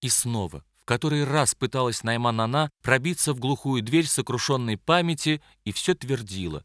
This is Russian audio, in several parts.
И снова, в который раз пыталась Найман-Ана пробиться в глухую дверь сокрушенной памяти и все твердила.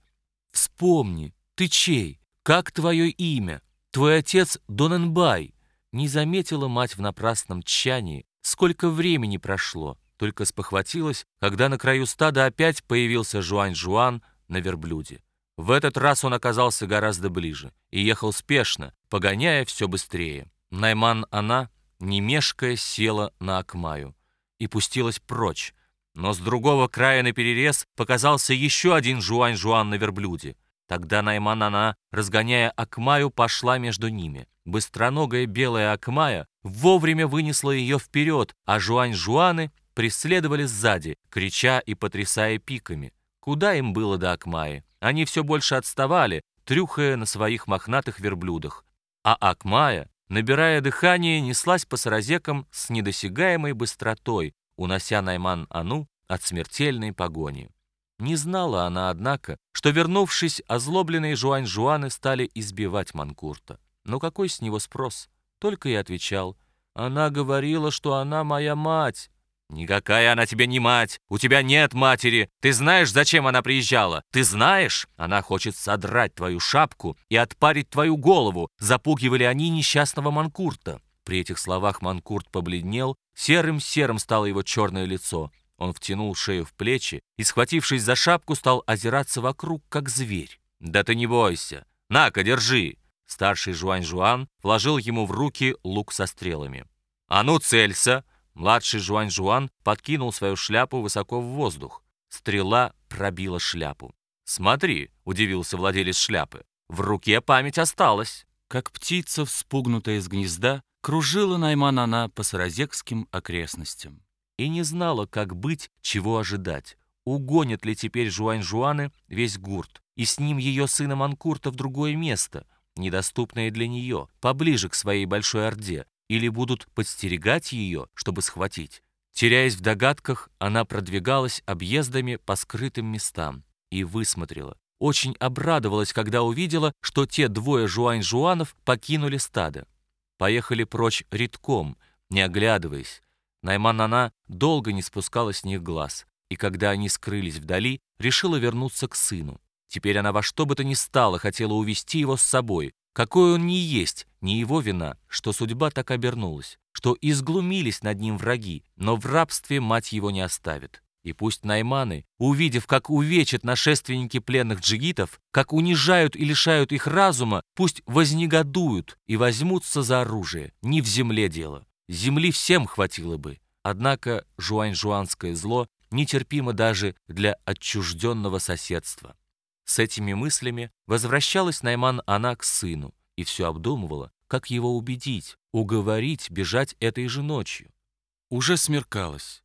«Вспомни, ты чей? Как твое имя? Твой отец Доненбай?» Не заметила мать в напрасном тчании, сколько времени прошло, только спохватилась, когда на краю стада опять появился Жуань-Жуан на верблюде. В этот раз он оказался гораздо ближе и ехал спешно, погоняя все быстрее. Найман она, не мешкая, села на Акмаю и пустилась прочь. Но с другого края на перерез показался еще один Жуань-Жуан на верблюде. Тогда Найман она, разгоняя Акмаю, пошла между ними. Быстроногая белая Акмая вовремя вынесла ее вперед, а Жуань-Жуаны преследовали сзади, крича и потрясая пиками. Куда им было до Акмаи? Они все больше отставали, трюхая на своих мохнатых верблюдах. А Акмая, набирая дыхание, неслась по саразекам с недосягаемой быстротой, унося Найман-Ану от смертельной погони. Не знала она, однако, что, вернувшись, озлобленные Жуань-Жуаны стали избивать Манкурта. Но какой с него спрос? Только и отвечал. Она говорила, что она моя мать. «Никакая она тебе не мать! У тебя нет матери! Ты знаешь, зачем она приезжала? Ты знаешь? Она хочет содрать твою шапку и отпарить твою голову!» Запугивали они несчастного Манкурта. При этих словах Манкурт побледнел, серым-серым стало его черное лицо. Он втянул шею в плечи и, схватившись за шапку, стал озираться вокруг, как зверь. «Да ты не бойся! На-ка, держи!» Старший Жуань-Жуан вложил ему в руки лук со стрелами. «А ну, целься!» Младший Жуань-Жуан подкинул свою шляпу высоко в воздух. Стрела пробила шляпу. «Смотри», — удивился владелец шляпы, — «в руке память осталась». Как птица, вспугнутая из гнезда, кружила Найман она по саразекским окрестностям. И не знала, как быть, чего ожидать. Угонят ли теперь Жуань-Жуаны весь гурт, и с ним ее сына Манкурта в другое место, недоступное для нее, поближе к своей большой орде, или будут подстерегать ее, чтобы схватить. Теряясь в догадках, она продвигалась объездами по скрытым местам и высмотрела. Очень обрадовалась, когда увидела, что те двое жуань-жуанов покинули стадо. Поехали прочь редком, не оглядываясь. Найман-Нана долго не спускала с них глаз, и когда они скрылись вдали, решила вернуться к сыну. Теперь она во что бы то ни стало хотела увести его с собой, какой он ни есть, не его вина, что судьба так обернулась, что изглумились над ним враги, но в рабстве мать его не оставит. И пусть найманы, увидев, как увечат нашественники пленных джигитов, как унижают и лишают их разума, пусть вознегодуют и возьмутся за оружие. Не в земле дело. Земли всем хватило бы. Однако жуань-жуанское зло нетерпимо даже для отчужденного соседства. С этими мыслями возвращалась Найман она к сыну и все обдумывала, как его убедить, уговорить бежать этой же ночью. Уже смеркалось.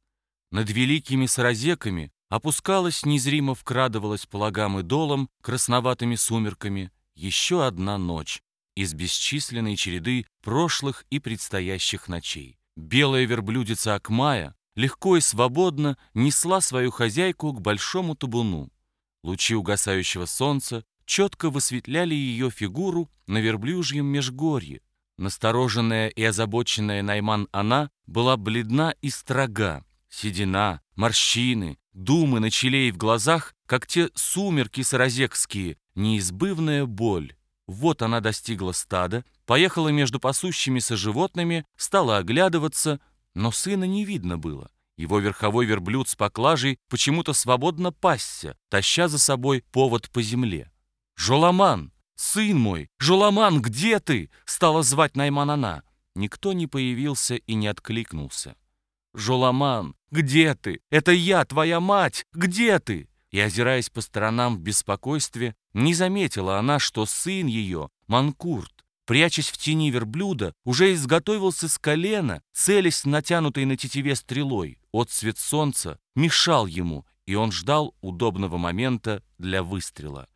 Над великими саразеками опускалась, незримо вкрадывалась по лагам и долам красноватыми сумерками еще одна ночь из бесчисленной череды прошлых и предстоящих ночей. Белая верблюдица Акмая легко и свободно несла свою хозяйку к большому табуну. Лучи угасающего солнца четко высветляли ее фигуру на верблюжьем межгорье. Настороженная и озабоченная Найман она была бледна и строга. Седина, морщины, думы на челе и в глазах, как те сумерки саразекские, неизбывная боль. Вот она достигла стада, поехала между пасущимися животными, стала оглядываться, но сына не видно было. Его верховой верблюд с поклажей почему-то свободно пасся, таща за собой повод по земле. «Жоламан! Сын мой! Жоламан, где ты?» — стала звать Найманана. Никто не появился и не откликнулся. «Жоламан, где ты? Это я, твоя мать! Где ты?» И, озираясь по сторонам в беспокойстве, не заметила она, что сын ее, Манкурт, прячась в тени верблюда, уже изготовился с колена, целясь натянутой на тетиве стрелой. Отцвет солнца мешал ему, и он ждал удобного момента для выстрела.